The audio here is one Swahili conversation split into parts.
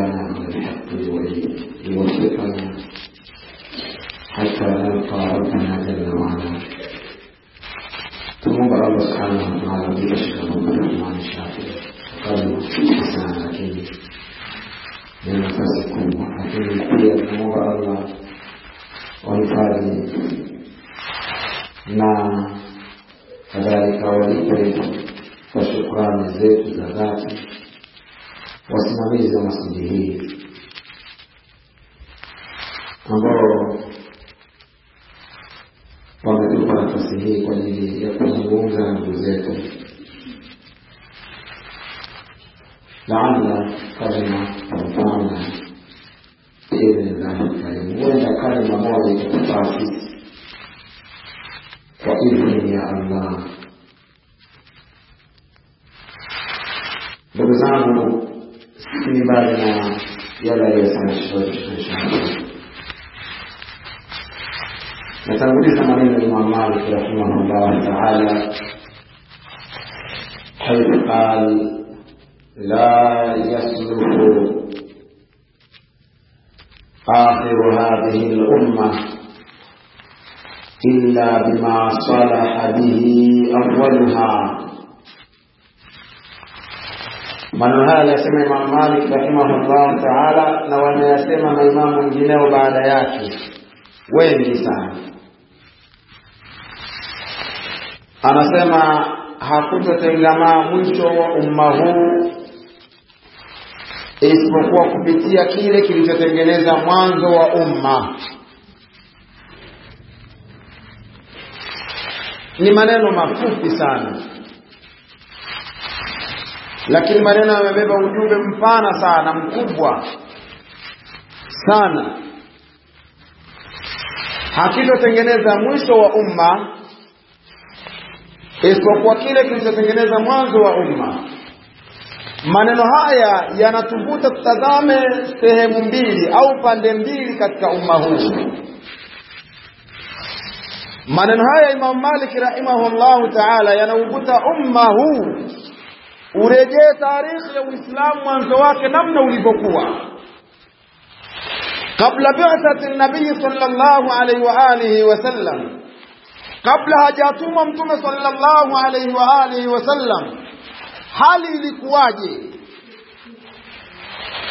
وجعلنا من ليوفقنا حتى نلقى ربنا جل وعلا ثم بقى الله سبحانه وتعالى بيشكر الرحمن الشافعي قال حسن عليك لنفسكم وحكيم كل ثم بقى الله وانفعلي مع كذلك ولي فشكران الزيت الزكاه wasimamizi wa masjidi hii ambao wametupa nafasi hii kwa ajili ya kuzungumza na ndugu zetu. Laala نتنبذ من الإمام مالك رحمه الله تعالى حيث قال لا يصلح آخر هذه الأمة إلا بما صلح به أولها. من هذا يسمى الإمام مالك رحمه الله تعالى لو أن يسمى الإمام من جنيه بعد ياتي وين لسانه anasema hakutotengamaa mwisho wa umma huu isipokuwa kupitia kile kilichotengeneza mwanzo wa umma. Ni maneno mafupi sana lakini maneno yamebeba ujumbe mpana sana mkubwa sana. Hakitotengeneza mwisho wa umma isipokuwa kile kilichotengeneza mwanzo wa umma. Maneno haya yanatuvuta tutazame sehemu mbili au pande mbili katika umma huu. Maneno haya imam malik rahimahullahu taala yanauvuta umma huu. Urejee taarikhi ya uislamu mwanzo wake namna ulivyokuwa. Kabla bi'thati nabii sallallahu alaihi wa alihi wasallam kabla hajatumwa mtume sallallahu alaihi wa alihi wasallam hali ilikuwaje?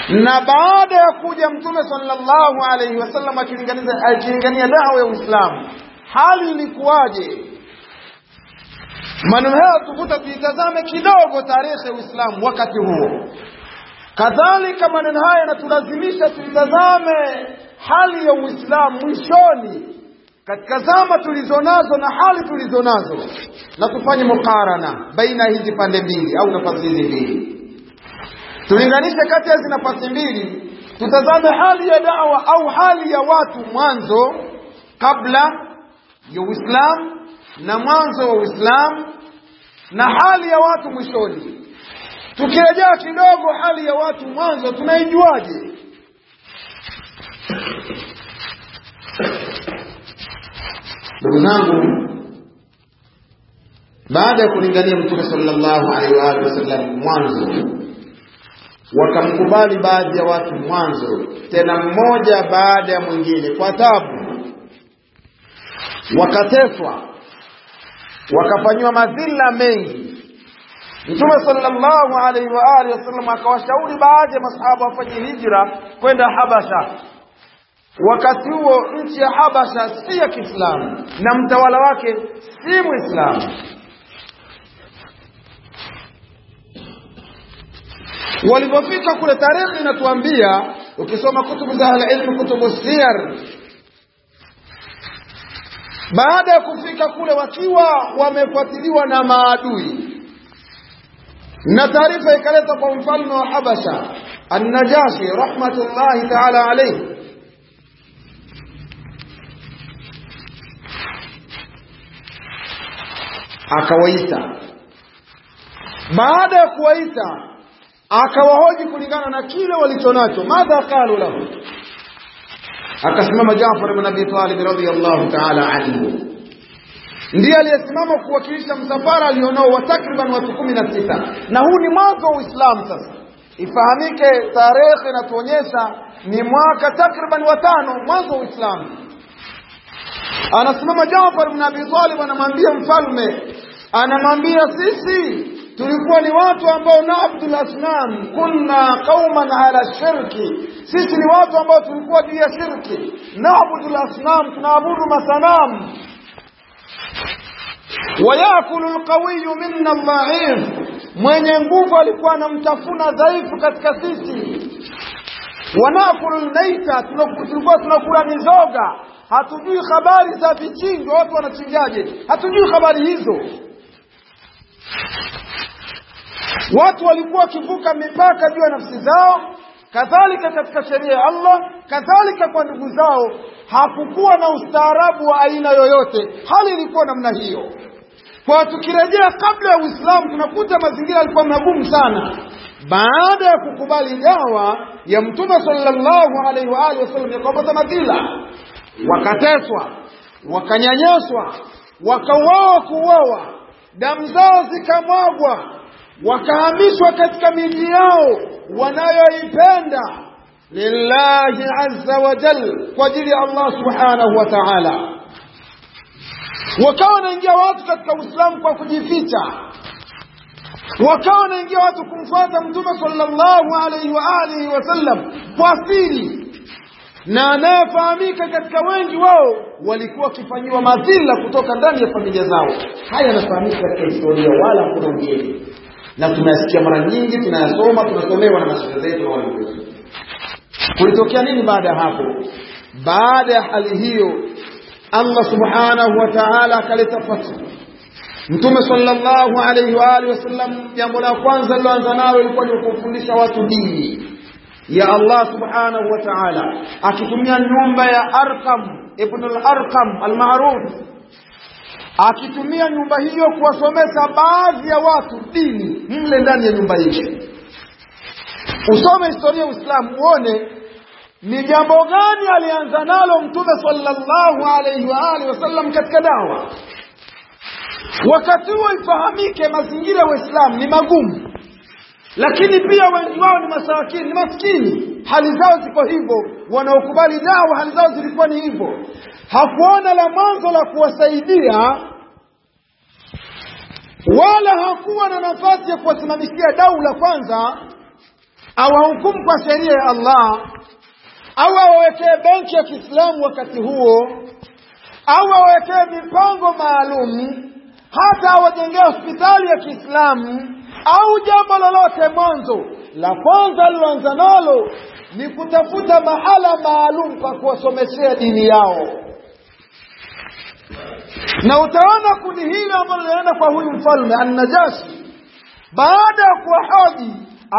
Na baada ya kuja mtume sallallahu alaihi wasallam akilingania dawa ya Uislamu hali ilikuwaje? Maneno hayo tukuta tuitazame kidogo tarehe ya Uislamu wakati huo. Kadhalika maneno haya yanatulazimisha tuitazame hali ya Uislamu mwishoni katika zama tulizonazo na hali tulizonazo na tufanye mukarana baina hizi pande mbili au nafasi hizi mbili. Tulinganishe kati ya hizi nafasi mbili tutazame hali ya dawa au hali ya watu mwanzo kabla ya Uislamu na mwanzo wa Uislamu na hali ya watu mwishoni. Tukirejea kidogo hali ya watu mwanzo tunaijuaje ndugu zangu baada ya kulingania mtume sallallahu alaihi wa alihi wasallam mwanzo wakamkubali baadhi ya watu mwanzo tena mmoja baada ya mwingine kwa tabu wakateswa wakafanyiwa madhila mengi. Mtume sallallahu alaihi wa alihi wasallam akawashauri baadhi ya masahaba wafanye hijra kwenda habasha wakati huo nchi ya habasha si ya kiislamu na mtawala wake si Muislamu. walipofika kule tarehe inatuambia ukisoma kutubu za alilmu kutubu siyar baada ya kufika kule wakiwa wamefuatiliwa na maadui na taarifa ikaleta kwa mfalme wa habasha annajashi rahmatullahi taala alaihi akawaita. Baada ya kuwaita akawahoji kulingana na kile walichonacho. Madha qalu lahu? Akasimama Jaafar ibn Abi Talib radhiyallahu ta'ala anhu. Ndiye aliyesimama kuwakilisha msafara alionao wa takriban watu kumi na sita. Na huu ni mwanzo wa Uislamu sasa. Ifahamike tarehe inatuonyesha ni mwaka takriban watano mwanzo wa Uislamu anasimama Jaafar ibn Abi Talib anamwambia mfalme anamwambia sisi tulikuwa ni watu ambao naabdul asnam kunna qauman ala shirki. Sisi ni watu ambao tulikuwa juu ya shirki. Naabudu lasnam, tunaabudu masanamu. Wayakulu lqawiyu minna ldhaif, mwenye nguvu alikuwa anamtafuna dhaifu katika sisi. Wanakulu lmaita, tulikuwa tunakula mizoga hatujui habari za vichinjwa watu wanachinjaje? Hatujui habari hizo. Watu walikuwa wakivuka mipaka juu ya nafsi zao kadhalika katika sheria ya Allah kadhalika kwa ndugu zao. Hakukuwa na ustaarabu wa aina yoyote. Hali ilikuwa namna hiyo. Kwa tukirejea kabla ya Uislamu tunakuta mazingira yalikuwa magumu sana. Baada ya kukubali dawa ya mtume sallallahu alaihi wa alihi wasallam yakapata madhila wakateswa wakanyanyaswa wakauawa kuuawa damu zao zikamwagwa wakahamishwa katika miji yao wanayoipenda lillahi azza wa jal kwa ajili ya Allah subhanahu wa ta'ala. Wakawa wanaingia watu katika Uislamu kwa kujificha. Wakawa wanaingia watu kumfuata mtume sallallahu alaihi wa alihi wasallam kwa siri na anayefahamika katika wengi wao walikuwa wakifanyiwa madhila kutoka ndani ya familia zao. Haya yanafahamika katika historia wala hakuna ugeni na tunayasikia mara nyingi tunayasoma tunasomewa na mashehe zetu na walimu wetu. Kulitokea nini baada ya hapo? Baada ya hali hiyo Allah subhanahu wa ta'ala akaleta fatwa Mtume sallallahu alayhi wa alihi wasallam jambo la kwanza liloanza nalo ilikuwa ni kufundisha watu dini ya Allah subhanahu wa ta'ala akitumia nyumba ya Arqam ibn al-Arqam al-ma'ruf akitumia nyumba hiyo kuwasomesha baadhi ya watu dini mle ndani ya nyumba hiyo. Usome historia ya Uislamu uone ni jambo gani alianza nalo mtume sallallahu alayhi wa alihi wasallam katika dawa. Wakati huo ifahamike mazingira ya Uislamu ni magumu lakini pia wengi wao ni masawakini ni maskini. Hali zao ziko hivyo. Wanaokubali dawa hali zao zilikuwa ni hivyo. Hakuona la mwanzo la kuwasaidia wala hakuwa na nafasi ya kuwasimamishia daula kwanza awahukumu kwa sheria ya Allah au awawekee benki ya Kiislamu wakati huo au awawekee mipango maalum hata awajengee hospitali ya Kiislamu au jambo lolote mwanzo. La kwanza aliloanza nalo ni kutafuta mahala maalum pa kuwasomeshea dini yao. Na utaona kundi hili ambalo linaenda kwa huyu mfalme An-Najashi baada ya kuwahoji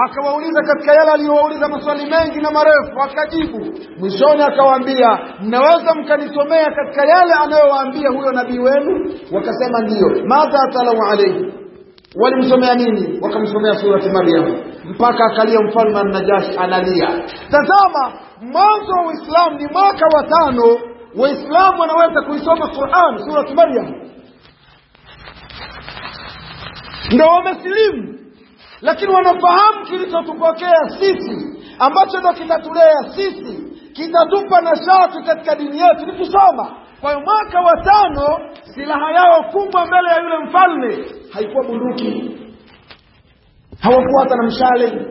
akawauliza katika yale aliyowauliza maswali mengi na marefu akajibu. Mwishoni akawaambia mnaweza mkanisomea katika yale anayowaambia huyo nabii wenu? Wakasema ndiyo. Madha talau alayhi walimsomea nini? Wakamsomea surati maryam. Mpaka akalia mfalme annajashi analia. Tazama mwanzo wa uislamu ni mwaka wa tano. Waislamu wanaweza kuisoma quran surati maryam. Ndo wamesilimu. Lakini wanafahamu kilichotupokea sisi ambacho ndo kitatulea sisi kitatupa nashati katika dini yetu ni kusoma kwa hiyo mwaka wa tano silaha yao kubwa mbele ya yule mfalme haikuwa bunduki. Hawakuwa hata na mshale.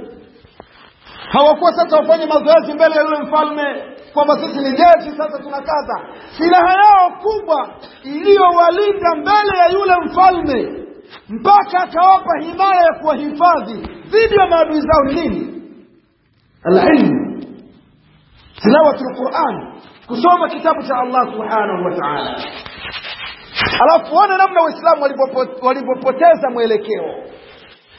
Hawakuwa sasa wafanye mazoezi mbele ya yule mfalme kwamba sisi ni jeshi sasa tunakaza. Silaha yao kubwa iliyowalinda mbele ya yule mfalme mpaka akawapa himaya ya kuwahifadhi dhidi ya maadui zao ni nini? Alilmu tilawatu lquran kusoma kitabu cha allah subhanahu wa taala. Alafu ona namna waislamu walivyopoteza mwelekeo.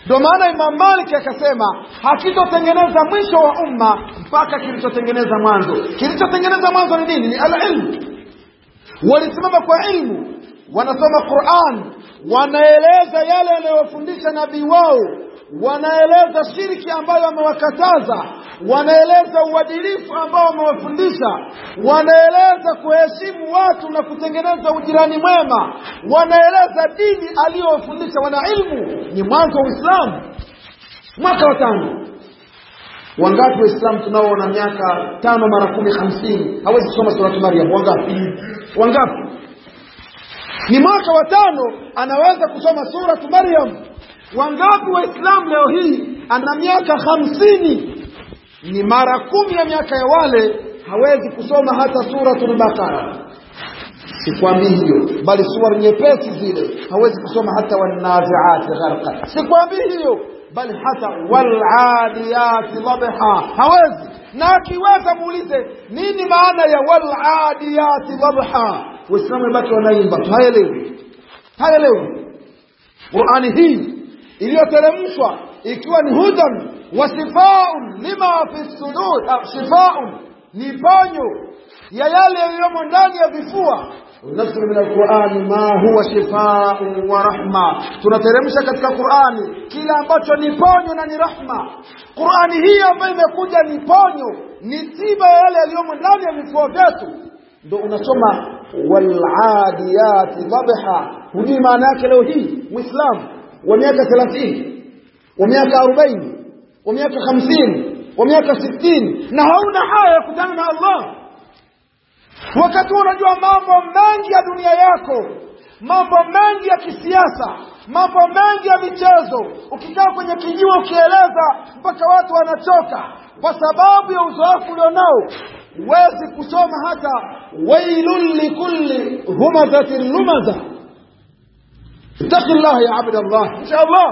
Ndio maana imam malik akasema hakitotengeneza mwisho wa umma mpaka kilichotengeneza mwanzo. Kilichotengeneza mwanzo ni nini? Ni alilmu walisimama kwa ilmu wanasoma quran wanaeleza yale yanayofundisha nabii wao wanaeleza shirki ambayo amewakataza wanaeleza uadilifu ambao wamewafundisha wanaeleza kuheshimu watu na kutengeneza ujirani mwema wanaeleza dini aliyowafundisha. Wana ilmu ni mwanzo wa uislamu mwaka wa tano. Wangapi waislamu tunao tunaoona miaka tano mara kumi hamsini? Hawezi kusoma suratu maryam. Wangapi? Wangapi? Ni mwaka wa tano anaweza kusoma suratu maryam wangapi waislamu leo hii ana miaka hamsini? Ni mara kumi ya miaka ya wale hawezi kusoma hata suratul baqara. Sikwambii hiyo bali suwar nyepesi zile hawezi kusoma hata wanaziati gharqa sikwambii hiyo bali hata waladiyati dhabha hawezi. Na akiweza muulize nini maana ya waladiyati dhabha waislamu baki wanaimba haelewi haelewi qurani hii iliyoteremshwa ikiwa ni hudan wa shifaun lima fi sudur shifaun ni ponyo ya yale yaliyomo ndani ya vifua. Nafsi min alqurani ma huwa shifaun wa rahma. Tunateremsha katika qurani kila ambacho ni ponyo na ni rahma. Qurani hii ambayo imekuja ni ponyo ni tiba ya yale yaliyomo ndani ya vifua vyetu. Ndo unasoma waladiyati dhabha hujui maana yake leo hii muislamu wa miaka thelathini wa miaka arobaini wa miaka hamsini wa miaka sitini. Na hauna haya ya kutana na allah. Wakati unajua mambo mengi ya dunia yako mambo mengi ya kisiasa mambo mengi ya michezo. Ukikaa kwenye kijiwa ukieleza mpaka watu wanachoka. Kwa sababu ya uzoefu ulionao huwezi kusoma hata wailun likulli humazatin lumaza اتق الله يا عبد الله ان شاء الله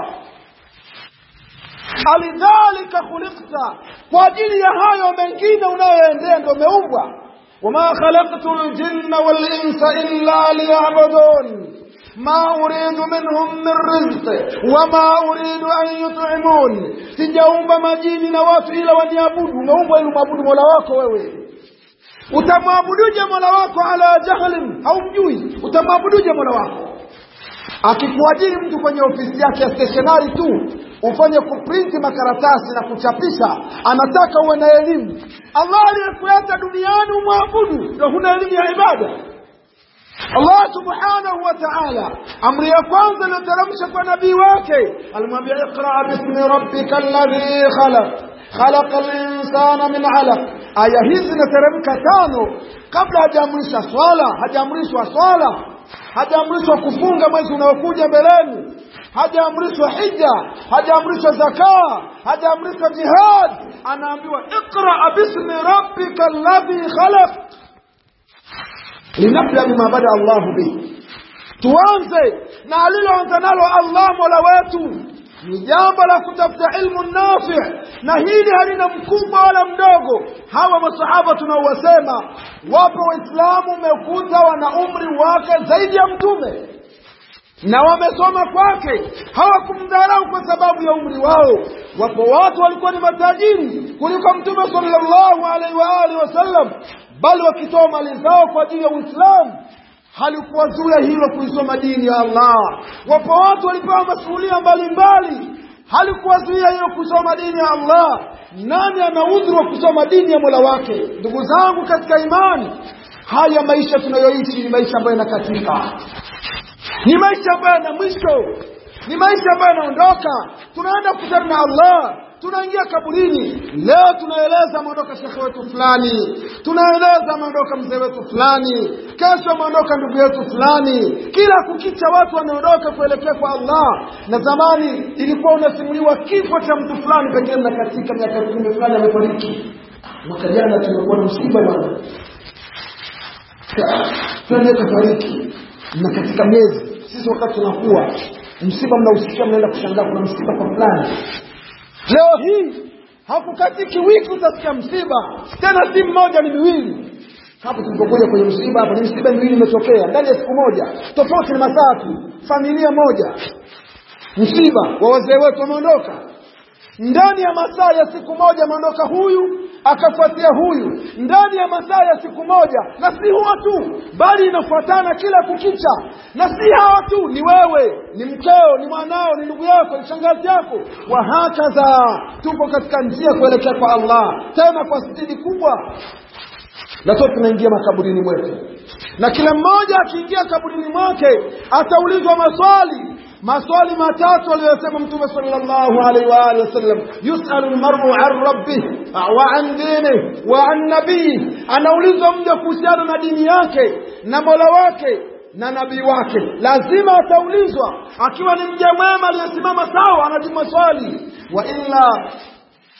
alidhalika khuliqta kwa ajili ya hayo mengine unayoendea ndo umeumbwa wama khalaqtu ljinna walinsa illa liyabudun ma uridu minhum min rizqi wama uridu an yut'imun sijaumba majini na watu ila waniabudu umeumbwa ili umwabudu mola wako wewe utamwabuduje mola wako ala jahlin haumjui utamwabuduje mola wako akikuajiri mtu kwenye ofisi yake ya stationari tu ufanye kuprinti makaratasi na kuchapisha anataka uwe na elimu. Allah aliyekuata duniani umwabudu ndo huna elimu ya ibada. Allah subhanahu wa taala amri ya kwanza iliyoteremsha kwa nabii wake alimwambia iqra bismi rabbika ladhi khalaq khalaqa linsana min alaq. Aya hizi zinateremka tano kabla hajaamrisha swala hajaamrishwa swala hajaamrishwa kufunga mwezi unaokuja mbeleni hajaamrishwa hija hajaamrishwa zakaa hajaamrishwa jihad anaambiwa iqra bismi rabbika alladhi khalaq linabda bima bada allahu bihi tuanze na aliloanza nalo allah mola wetu ni jambo la kutafuta ilmu nafi na hili halina mkubwa wala mdogo. Hawa masahaba tunaowasema wapo waislamu umekuta wana umri wake zaidi ya mtume. Na wamesoma kwake. Hawakumdharau kwa sababu ya umri wao. Wapo watu walikuwa ni matajiri kuliko mtume sallallahu alaihi wa alihi wasallam bali wakitoa mali zao kwa ajili ya uislamu halikuwazuia hilo kuisoma dini ya allah. Wapo watu walipewa masuhulia mbalimbali. Halikuwazuia hilo kusoma dini ya allah. Nani ana udhuru wa kusoma dini ya mola wake? Ndugu zangu katika imani haya maisha tunayoishi ni maisha ambayo yanakatika ni maisha ambayo yana mwisho. Ni maisha ambayo yanaondoka. Tunaenda kukutana na allah tunaingia kaburini. Leo tunaeleza ameondoka shekhe wetu fulani. Tunaeleza ameondoka mzee wetu fulani. Kesho ameondoka ndugu yetu fulani. Kila kukicha watu wanaondoka kuelekea kwa allah. Na zamani ilikuwa unasimuliwa kifo cha mtu fulani pekee, na katika miaka kumi fulani amefariki. Mwaka jana tumekuwa na msiba bwana. Fulani akafariki na katika miezi sisi wakati tunakuwa msiba mnausikia mnaenda kushangaa kuna msiba kwa fulani leo hii hakukati wiki utasikia msiba tena si mmoja ni miwili. Hapo tulipokuja kwenye msiba hapo ni msiba miwili imetokea ndani ya siku moja. Tofauti ni masaa tu familia moja. Msiba wa wazee wetu wameondoka. Ndani ya masaa ya siku moja ameondoka huyu akafuatia huyu ndani ya masaa ya siku moja na si huwa tu bali inafuatana kila kukicha. Na si hawa tu ni wewe ni mkeo ni mwanao ni ndugu yako ni shangazi yako. Wa hakadha tupo katika njia kuelekea kwa allah tena kwa spidi kubwa. Na sote tunaingia makaburini mwetu. Na kila mmoja akiingia kaburini mwake ataulizwa maswali maswali matatu aliyosema mtume sallallahu alaihi wa alihi wasallam. Yusalu almar'u an rabbih wa an dinihi wa an nabii. Anaulizwa mja kuhusiana na dini yake na mola wake na nabii wake. Lazima ataulizwa. Akiwa ni mja mwema aliyesimama sawa anajibu maswali. Wa illa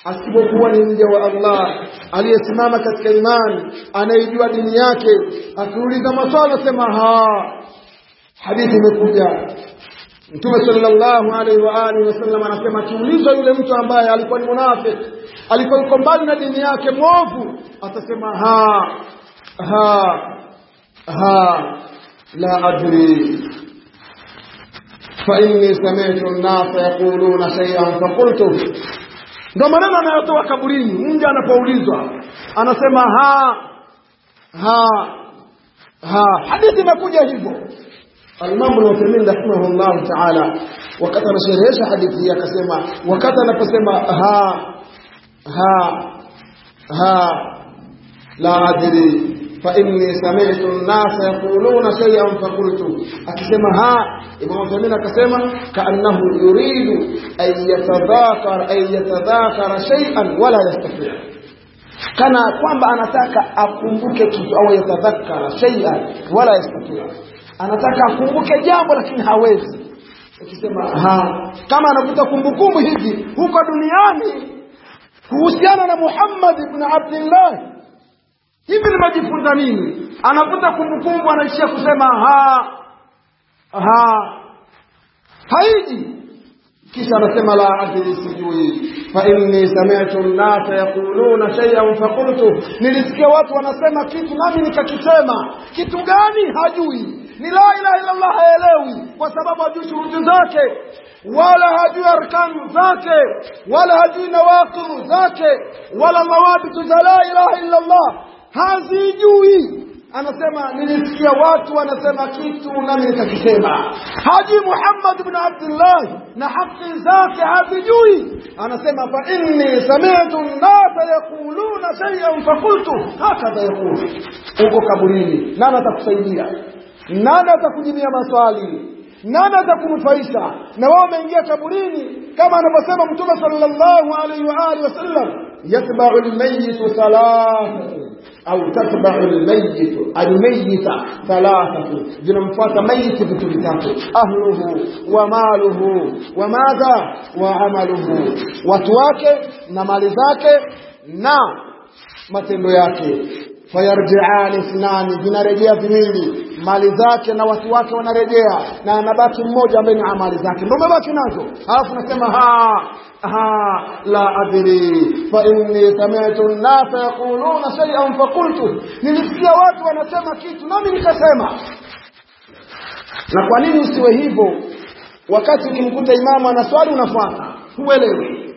asipokuwa ni mja wa Allah aliyesimama katika imani anayejua dini yake akiuliza maswali asema ha hadithi imekuja Mtume sallallahu alaihi wa alihi wasallam anasema akiulizwa yule mtu ambaye alikuwa ni munafiki alikuwa yuko mbali na dini yake mwovu atasema ha ha ha la adri. Fa inni sami'tu an-nasa yaquluna shay'an fa qultu, ndio maneno anayotoa kaburini mja anapoulizwa anasema ha ha ha. Hadithi imekuja hivyo المامر وثمين رحمه الله تعالى وكتب شيخ إيش حديثي يا كسيما وكتب كسيما ها ها ها لا أدري فإني سمعت الناس يقولون شيئا فقلت أكسيما ها إمام ثمين كسيما كأنه يريد أن يتذاكر أن يتذاكر شيئا ولا يستطيع. كان كوانبا أنا ساكا أقوم بكتب أو يتذكر شيئا ولا يستطيع. Anataka akumbuke jambo lakini hawezi. Akisema ha kama anakuta kumbukumbu hivi huko duniani kuhusiana na Muhammad ibn Abdullah hivi nimejifunza nini? Anakuta kumbukumbu anaishia kusema ha ha haiji. Kisha anasema la adri sijui. Fa inni sami'tu an-nasa yaquluna shay'an faqultu. Nilisikia watu wanasema kitu nami nikakisema. Kitu gani? Hajui ni la ilaha illa Allah haelewi kwa sababu hajui shuruti zake wala hajui arkanu zake wala hajui nawaqidhu zake wala mawabitu za la ilaha illa Allah hazijui. Anasema nilisikia watu wanasema kitu nami nikakisema hajui Muhammad ibn Abdullah na haki zake hazijui. Anasema fa inni sami'tu an-nasa yaquluna shay'an faqultu hakadha yaqulu. Uko kaburini nani atakusaidia nani atakujibia maswali? Nani atakunufaisha? Na wao wameingia kaburini kama anavyosema mtume sallallahu alaihi wa alihi wasallam yatba'u al-mayyit thalathatu au tatba'u al-mayyit al-mayyit thalathatu zinamfuata mayyit vitu vitatu ahluhu wa maluhu wa madha wa amaluhu. Watu wake na mali zake na matendo yake fayarji'ani ithnani vinarejea viwili. Mali zake na watu wake wanarejea na anabaki mmoja ambaye ni amali zake. Ndio umebaki nazo. Alafu nasema ha ha la adri fa inni sami'tu an-nasa yaquluna shay'an faqultu nilisikia watu wanasema kitu nami nikasema. Na kwa nini usiwe hivyo? Wakati ukimkuta imamu ana swali unafuata. Huelewi.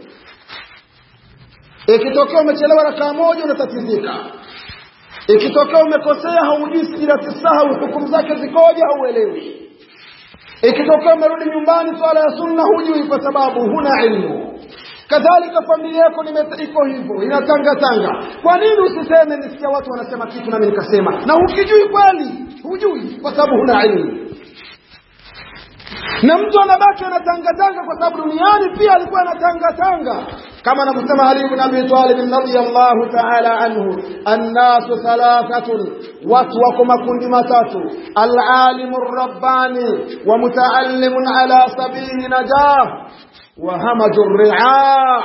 Ikitokea umechelewa rakaa moja unatatizika ikitokea umekosea haujui sijida tisahau hukumu zake zikoje hauelewi. Ikitokea umerudi nyumbani swala ya sunna hujui kwa sababu huna ilmu. Kadhalika familia yako iko hivyo inatangatanga. Kwa nini usiseme nisikia watu wanasema kitu nami nikasema? Na ukijui kweli hujui kwa sababu huna ilmu. Na mtu anabaki anatangatanga kwa sababu duniani pia alikuwa anatangatanga kama anavyosema Ali ibn Abi Talib radhiyallahu ta'ala anhu annasu thalathatun watu wako makundi matatu al-alimu rabbani wa mutaallimun ala sabili najah wa hamaju ri'a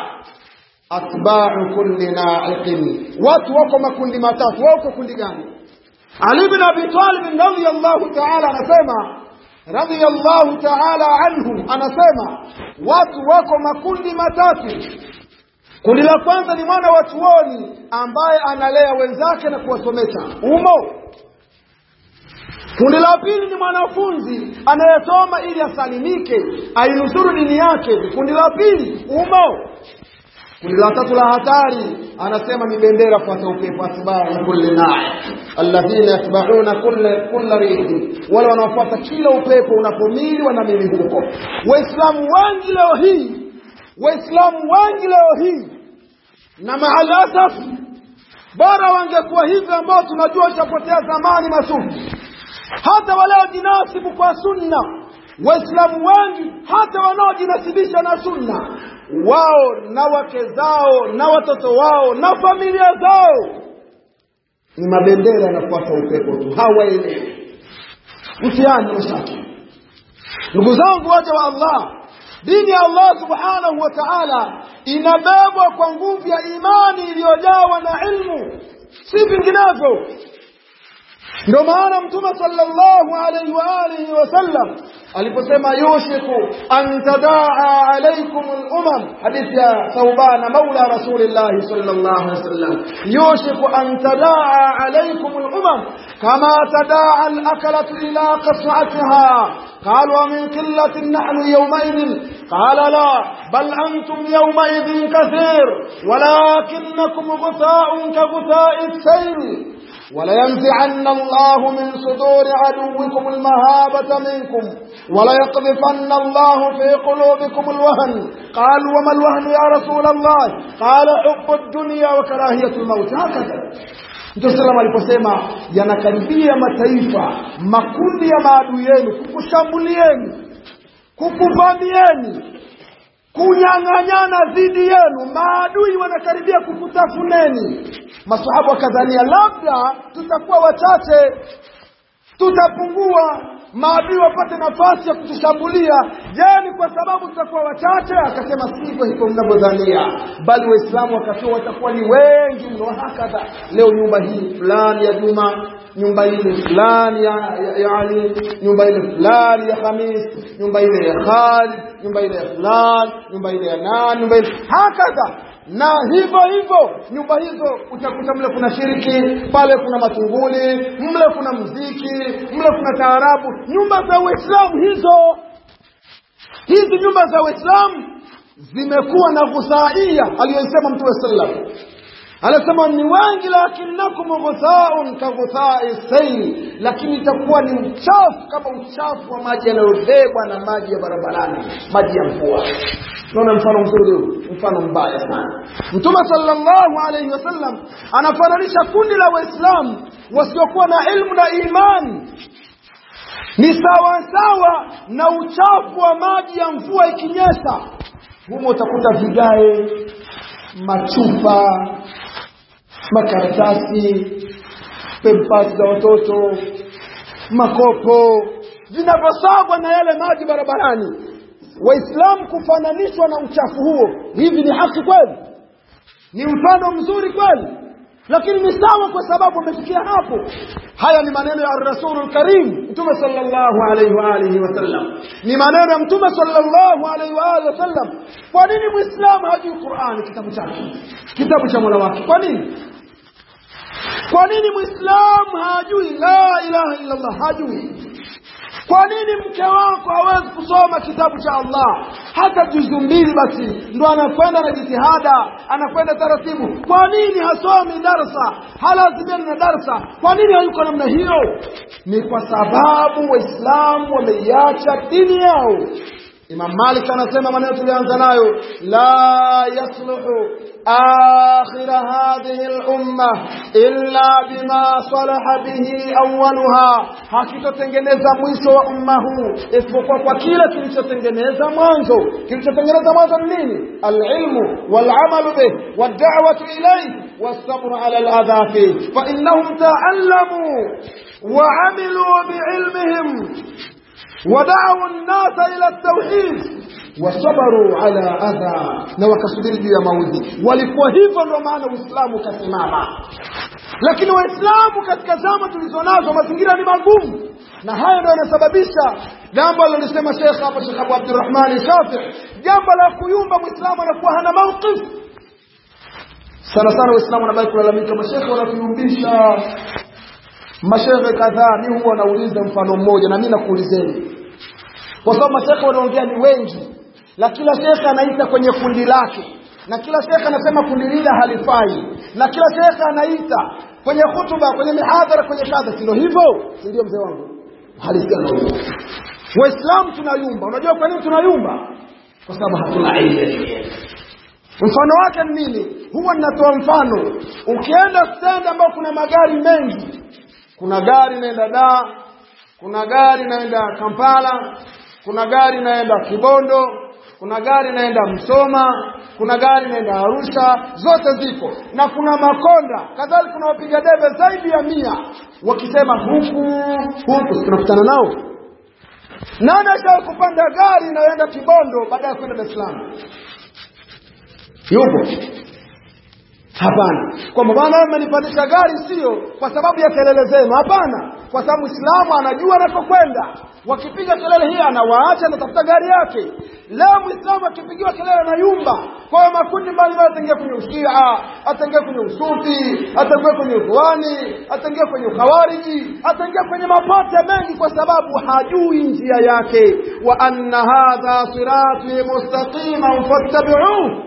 atba'u kulli na'iqin watu wako makundi matatu wako kundi gani Ali ibn Abi Talib radhiyallahu ta'ala anasema radhiyallahu ta'ala anhu anasema watu wako makundi matatu kundi la kwanza ni mwana wa chuoni ambaye analea wenzake na kuwasomesha. Umo. Kundi la pili ni mwanafunzi anayesoma ili asalimike ainusuru dini yake. Kundi la pili umo. Kundi la tatu la hatari anasema ni bendera fuata upepo atbau kulli nae alladhina yatba'una kulla rihi wale wanaofuata kila upepo unapomili wanamili huko. Waislamu wengi leo hii waislamu wengi leo hii na maalasaf bora wangekuwa hivi ambao tunajua shapotea zamani masufi hata wanaojinasibu kwa sunna waislamu wengi hata wanaojinasibisha na sunna wao na wake zao na watoto wao na familia zao ni mabendera yanafuata upepo tu hawaelewi. Msiani mashaki ndugu zangu waja wa allah dini ya allah subhanahu wa taala inabebwa kwa nguvu ya imani iliyojawa na ilmu si vinginevyo ndio maana mtume sallallahu alaihi wa alihi wasallam aliposema yushiku an tadaa alaikum al-umam hadithi ya Thauban maula rasulillah sallallahu alaihi wasallam yushiku an tadaa alaikum al-umam kama tadaa al-akalatu ila qas'atiha قالوا ومن قلة نحن يومئذ قال لا بل أنتم يومئذ كثير ولكنكم غثاء كغثاء السيل ولينزعن الله من صدور عدوكم المهابة منكم وليقذفن الله في قلوبكم الوهن. قالوا وما الوهن يا رسول الله؟ قال حب الدنيا وكراهية الموت. هكذا. Mtume sallam aliposema yanakaribia mataifa makundi ya maadui yenu kukushambulieni kukuvamieni. Kunyang'anyana dhidi yenu. Maadui wanakaribia kukutafuneni. Masahabu wakadhania labda tutakuwa wachache tutapungua maadui wapate nafasi ya kutushambulia. Je ni kwa sababu tutakuwa wachache akasema sivyo hivyo mnavyodhania bali waislamu wakatoa watakuwa ni wengi mno. Hakadha leo nyumba hii fulani ya juma nyumba ile fulani ya, ya, ya Ali nyumba ile fulani ya Hamis, nyumba ile ya Khalid nyumba ile ya fulani nyumba ile ya nani nyumba ile. Hakadha na hivyo hivyo nyumba hizo utakuta mle kuna shiriki pale kuna matunguli mle kuna mziki mle kuna taarabu nyumba za Uislamu hizo. Hizi nyumba za Uislamu zimekuwa na ghusaia aliyosema Mtume sallallahu anasema ni wengi lakinakum ghuthaun ka ghuthai sayl. Lakini itakuwa ni uchafu kama uchafu wa maji yanayobebwa na maji ya barabarani maji ya mvua. Naona mfano mzuri huu mfano mbaya sana. Mtume sallallahu alaihi wasallam anafananisha kundi la waislamu wasiokuwa na ilmu na imani ni sawa sawa na uchafu wa maji ya mvua ikinyesha. Humo utakuta vigae machupa makaratasi pempasi za watoto makopo vinavyosagwa na yale maji barabarani. Waislamu kufananishwa na uchafu huo. Hivi ni haki kweli? Ni mfano mzuri kweli? Lakini ni sawa kwa sababu amefikia hapo haya ni maneno ya rasulul karim mtume sallallahu alaihi wa alihi wasallam ni maneno ya mtume sallallahu alaihi wa alihi wasallam kwa nini muislamu hajui qurani kitabu chake kitabu cha mola wake kwa nini kwa nini muislamu hajui la ilaha illa allah hajui kwa nini mke wako hawezi kusoma kitabu cha Allah? Hata juzu mbili basi ndo anakwenda na jitihada anakwenda taratibu. Kwa nini hasomi darsa? Halazimiani na darsa. Kwa nini hayuko namna hiyo? Ni kwa sababu waislamu wameiacha dini yao. Imam Malik anasema maneno tulianza nayo la yasluhu آخر هذه الأمة إلا بما صلح به أولها. حكي تتنجنزا مويسو وأمه اسفقوا فكيلة كيلشة تنجنزا مانزو. كيلشة تنجنزا مانزو لين العلم والعمل به والدعوة إليه والصبر على الأذى فيه فإنهم تعلموا وعملوا بعلمهم ودعوا الناس إلى التوحيد. Wasabaru ala adha na wakasubiri juu ya maudhi walikuwa hivyo ndio maana uislamu ukasimama. Lakini waislamu katika zama tulizonazo mazingira ni magumu. Na hayo ndio yanasababisha jambo alilolisema Sheikh hapa Sheikh Abu abdurrahmani Shafi jambo la kuyumba muislamu anakuwa hana mauqif sana sana waislamu wanabaki kulalamika mashekhe wanatuyumbisha mashekhe kadhaa mi huwa nauliza mfano mmoja na mi nakuulizeni. Kwa sababu mashekhe wanaongea ni wengi na kila shekhe anaita kwenye kundi lake. Na kila shekhe anasema kundi lile halifai. Na kila shekhe anaita kwenye hutuba kwenye mihadhara kwenye kadha sio hivyo? Ndio mzee wangu? Halisia waislamu tunayumba. Unajua kwa nini tunayumba? Kwa sababu hatuna elimu mfano wake ni nini? Huwa ninatoa mfano. Ukienda stendi ambao kuna magari mengi. Kuna gari inaenda daa kuna gari inaenda Kampala kuna gari inaenda Kibondo kuna gari inaenda Msoma kuna gari inaenda Arusha zote ziko na kuna makonda kadhalika kuna wapiga debe zaidi ya mia wakisema huku huku tunakutana nao. Nani ashawahi kupanda gari inayoenda Kibondo baada ya kwenda Dar es Salaam? Yupo? Hapana. Kwamba bwana amenipandisha gari sio kwa sababu ya kelele zenu. Hapana. Kwa sababu Islamu anajua anakokwenda wakipiga kelele hii anawaacha anatafuta gari yake. Leo Muislamu akipigiwa kelele anayumba kwa hiyo makundi mbalimbali ataingia kwenye ushia ataingia kwenye usufi ataingia kwenye ukhwani ataingia kwenye ukhawariji ataingia kwenye mapote mengi kwa sababu hajui njia yake. Wa anna hadha sirati mustaqima fattabi'uhu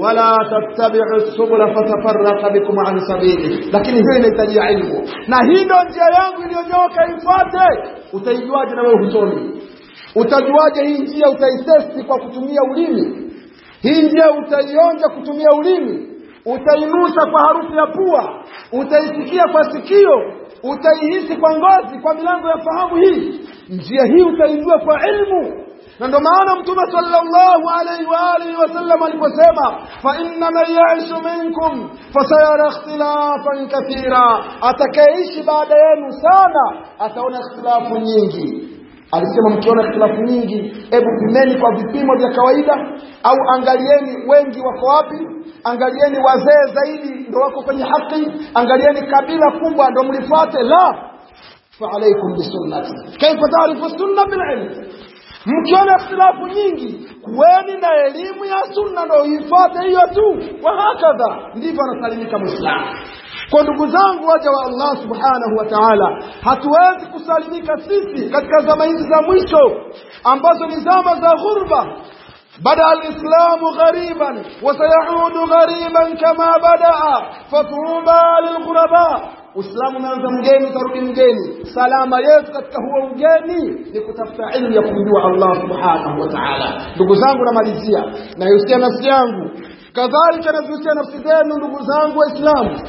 wala tattabi'u subula fatafarraqa bikum an sabili. Lakini hiyo inahitaji ilmu. Na hii ndio njia yangu iliyonyoka ifuate. Utaijuaje na wewe husomi? Utajuaje hii njia utaitesti kwa kutumia ulimi? Hii njia utaionja kutumia ulimi? Utainusa kwa harufu ya pua? Utaisikia kwa sikio? Utaihisi kwa ngozi? Kwa milango ya fahamu hii? Njia hii utaijua kwa ilmu na ndio maana mtume sallallahu alaihi wa alihi wasallam aliposema fa inna man ya'ishu minkum fasayara ikhtilafan kathira. Atakayeishi baada yenu sana ataona ikhtilafu nyingi. Alisema mkiona ikhtilafu nyingi hebu pimeni kwa vipimo vya kawaida au angalieni wengi wako wapi angalieni wazee zaidi ndio wako kwenye haki angalieni kabila kubwa ndio mlifuate. La fa alaikum bisunnati kaifa taarifu sunna bililm mkiona ikhtilafu nyingi kuweni na elimu ya sunna ndio uifuate hiyo tu wa hakadha ndivyo anasalimika muislamu kwa ndugu zangu waja wa Allah subhanahu wa ta'ala hatuwezi kusalimika sisi katika zama hizi za mwisho ambazo ni zama za ghurba بدا الاسلام غريبا وسيعود غريبا كما بدا فطوبى للغرباء Uislamu unaanza mgeni utarudi mgeni. Salama yetu katika huo ugeni ni kutafuta ilmu ya kumjua Allah subhanahu wa ta'ala. Ndugu zangu, namalizia naihusia nafsi yangu, kadhalika nazihusia nafsi zenu, ndugu zangu Waislamu,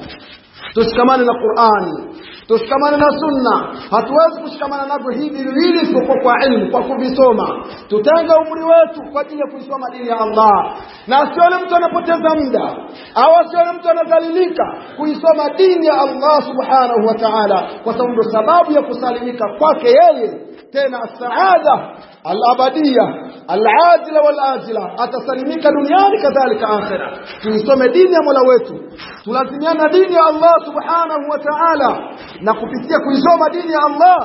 tushikamane na Qur'ani, tushikamane na Sunna. Hatuwezi kushikamana navyo hivi viwili isipokuwa kwa ilmu, kwa kuvisoma. Tutenge umri wetu kwa ajili ya kuisoma dini ya Allah, na asione mtu anapoteza muda au asione mtu anadhalilika kuisoma dini ya Allah subhanahu wa ta'ala, kwa sababu ndio sababu ya kusalimika kwake yeye tena as-saada alajila walajila al-ajila atasalimika duniani kadhalika akhira. Tuisome dini ya Mola wetu, tulazimiana dini ya Allah subhanahu wa ta'ala, na kupitia kuisoma dini ya Allah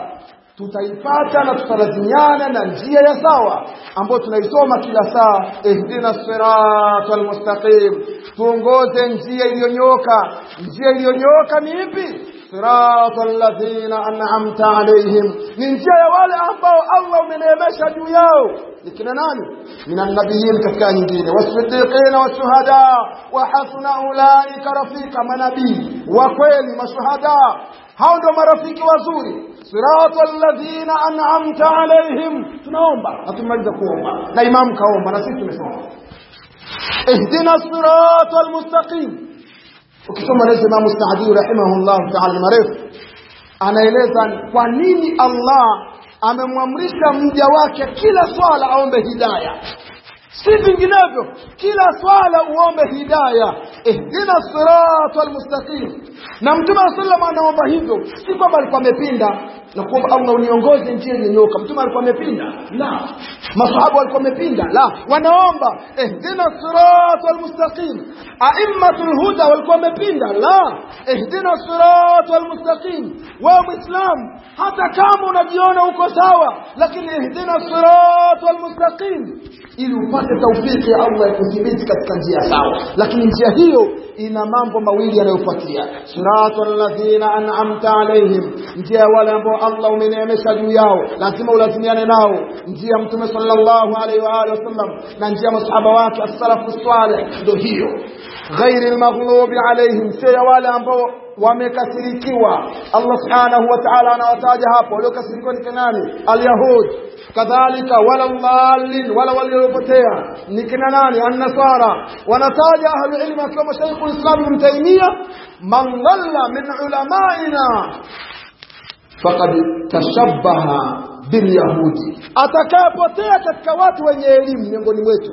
tutaipata na tutalazimiana na njia ya sawa ambayo tunaisoma kila saa. Ihdina sirat almustaqim. Tuongoze njia iliyonyoka. Njia iliyonyoka ni ipi صراط الذين أنعمت عليهم. من جاي والي امبو الله من يمشى جوياو لكن ناني من النبيين كفكان جيني والصديقين والشهداء. وحسن أولئك رفيق منبي وكويل مشهداء هاوندو مرفيق وزوري. صراط الذين أنعمت عليهم. تنومبا نتم مجد قومبا نا امام كومبا نسيت مسوا اهدنا صراط المستقيم. Ukisoma neno Imam Saadi rahimahullah ta'ala marefu. Anaeleza kwa nini Allah amemwamrisha mja wake kila swala aombe hidayah si vinginevyo kila swala uombe hidaya. Ihdina sirata almustaqim. Na mtume wa salam anaomba hivyo. Si kwamba alikuwa amepinda na kuomba Allah uniongoze njia iliyonyoka mtume alikuwa amepinda. La. Masahaba walikuwa wamepinda. La. Wanaomba. Ihdina sirata almustaqim aimmatul huda walikuwa wamepinda. La. Ihdina sirata almustaqim wewe muislam hata kama unajiona uko sawa lakini ihdina sirata almustaqim ili upate taufiki ya Allah ya kudhibiti katika njia sawa. Lakini njia hiyo ina mambo mawili yanayofuatia. Siratal ladhina an'amta alaihim njia wale ambao Allah umeneemesha juu yao lazima ulazimiane nao njia mtume sallallahu alaihi wa alihi wasallam na njia masahaba wake as-salafu salih ndio hiyo ghairi almaghlubi alaihim sio wale ambao wamekasirikiwa Allah subhanahu wa ta'ala anawataja hapo waliokasirikiwa ni nani alyahud kadhalika wala dhalin wala waliopotea ni kina nani an-nasara wanataja ahlu ilmi akiwemo Sheikh al-Islam Ibn Taymiyyah man dhalla min ulamaina faqad tashabbaha bilyahudi. Atakayepotea katika watu wenye elimu miongoni mwetu.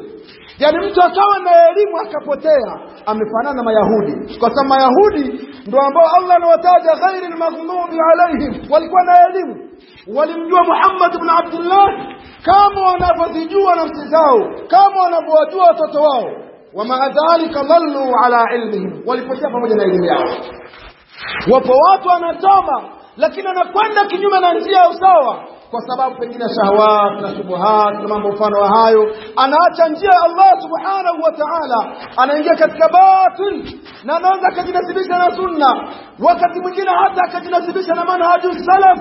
Yani mtu akawa na elimu akapotea amefanana na mayahudi. Kwa sababu mayahudi ndio ambao Allah anawataja ghairi maghdubi alaihim walikuwa na elimu. Walimjua Muhammad ibn Abdullah kama wanavyozijua nafsi zao kama wanavyowajua watoto wao. Wama dhalika dhallu ala ilmihim. Walipotea pamoja na elimu yao. Wapo watu wanasoma lakini anakwenda kinyume na njia ya usawa. Kwa sababu pengine shahawat na shubuhat na mambo mfano wa hayo anaacha njia ya Allah subhanahu wa ta'ala. Anaingia katika batil na anaweza akajinasibisha na sunna. Wakati mwingine hata akajinasibisha na manhaju salaf.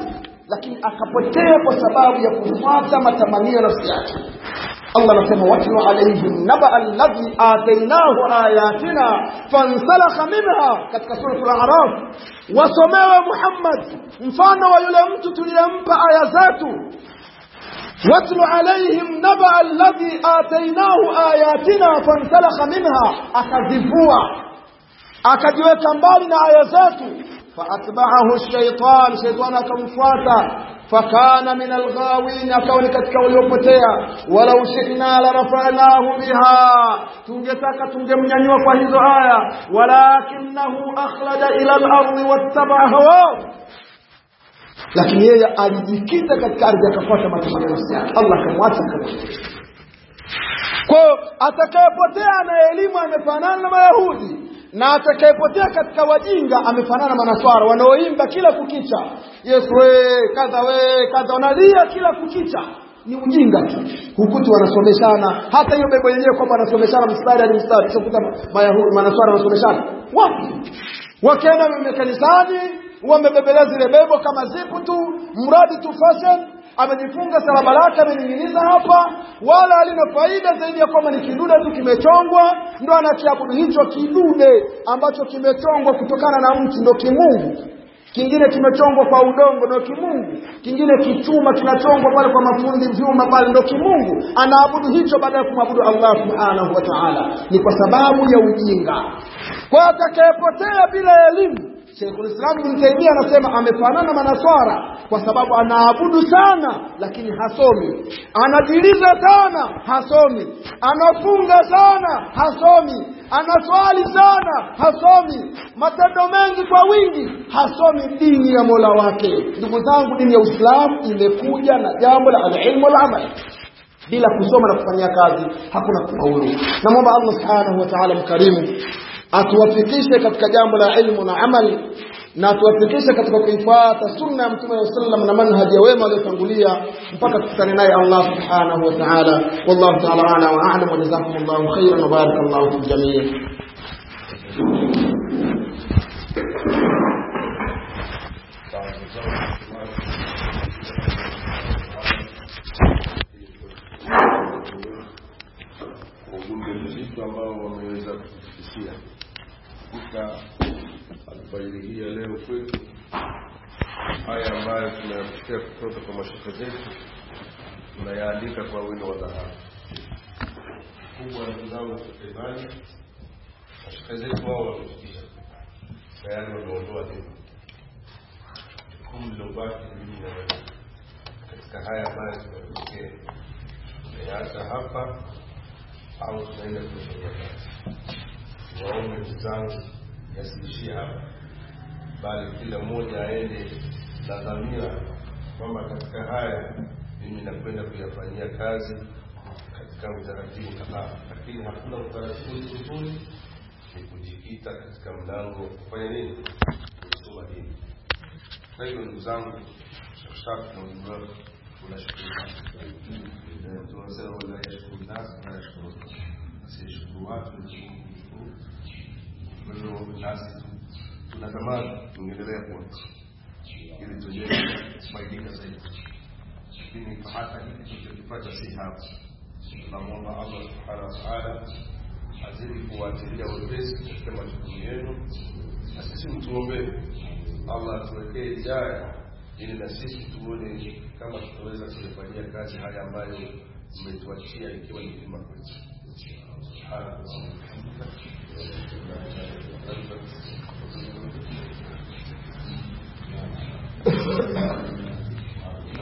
Lakini akapotea kwa sababu ya kufuata matamanio ya nafsi yake Allah anasema watlu alaihim naba alladhi atainahu ayatina fansalakha minha katika sura al-a'raf wasomewe Muhammad mfano wa yule mtu tuliyempa aya zetu watlu alaihim naba alladhi atainahu ayatina fansalakha minha akazivua akajiweka mbali na aya zetu فأتبعه الشيطان شيطان كمفاتا فكان من الغاوين كون كتكون يبتيا ولو شئنا لرفعناه بها. تنجتك تنجم ينوى آية ولكنه أخلد إلى الأرض واتبع هواه. لكن هي أليكيتا كتكارجة كفاتا ما الله كمواتك kwao atakayepotea na elimu amefanana na يهودي. Na atakayepotea katika wajinga amefanana manaswara wanaoimba kila kukicha. Yesu we kadha we kadha wanalia kila kukicha. Ni ujinga tu. Hukuti wanasomeshana. Hata hiyo bebo yenyewe kwamba wanasomeshana mstari hadi mstari. Mayahudi manaswara wanasomeshana. Wapi? Wakienda mekanisani wamebebelea zile bebo kama zipu tu mradi tu fashion amejifunga salama lake amening'iniza hapa. Wala alina faida zaidi ya kwamba ni kidude tu kimechongwa. Ndo anakiabudu hicho kidude ambacho kimechongwa kutokana na mti ndo kimungu. Kingine kimechongwa kwa udongo ndo kimungu. Kingine kichuma kinachongwa pale kwa mafundi vyuma pale ndo kimungu. Anaabudu hicho baada ya kumwabudu Allah subhanahu wa ta'ala. Ni kwa sababu ya ujinga. Kwa atakayepotea bila elimu Sheikhul Islam Ibn Taymiyyah anasema amefanana manaswara kwa sababu anaabudu sana lakini hasomi, anajiliza sana hasomi, anafunga sana hasomi, anaswali sana hasomi, matendo mengi kwa wingi hasomi dini ya Mola wake. Ndugu zangu, dini ya Uislamu imekuja na jambo la alilmu wal-amal. Bila kusoma na kufanyia kazi hakuna kufaulu. Namwomba Allah subhanahu wa ta'ala mkarimu atuwafikishe katika jambo la ilmu na amali na atuwafikishe katika kuifuata sunna ya mtume sallam na manhaji ya wema waliotangulia mpaka tukutane naye Allah subhanahu wa ta'ala wallahu ta'ala ala wa a'lam wa jazakumullahu khairan wa barakallahu fil jami' ujumbe mzito ambao wameweza kutufikishia katika alfajiri hii ya leo kwetu. Haya ambayo tunayapokea kutoka kwa mashaka zetu tunayaandika kwa wino wa dhahabu. Kubwa ndugu imani mashaka zetu wao wamefikisha tayari wameondoa dini jukumu lilobaki mimi na wewe katika haya ambayo tunayapokea tunayaacha hapa au tunaenda kufanya kazi. Waombe zangu, yasiishie hapa, bali kila mmoja aende na dhamira kwamba katika haya mimi nakwenda kuyafanyia kazi katika utaratibu kadhaa, lakini hakuna utaratibu mzuri ni kujikita katika mlango kufanya nini? Kusoma dini. Kwa hivyo ndugu zangu, shakshak na ujumbe wako unashukuru Eh, tunasema wala nasi na yashukuru asiyeshukuru watu. Kwa hiyo nasi tunatamani tuendelea kuwa ili tujue kufaidika zaidi, lakini hata hiki tulichokipata si hapa. Tunamwomba Allah subhanahu wa ta'ala azidi kuwatilia wepesi katika majukumu yenu, na sisi mtuombee Allah atuwekee jaya ili na sisi tuone kama tutaweza kuyafanyia kazi haya ambayo mmetuachia ikiwa ni hima kwetu. Thank you.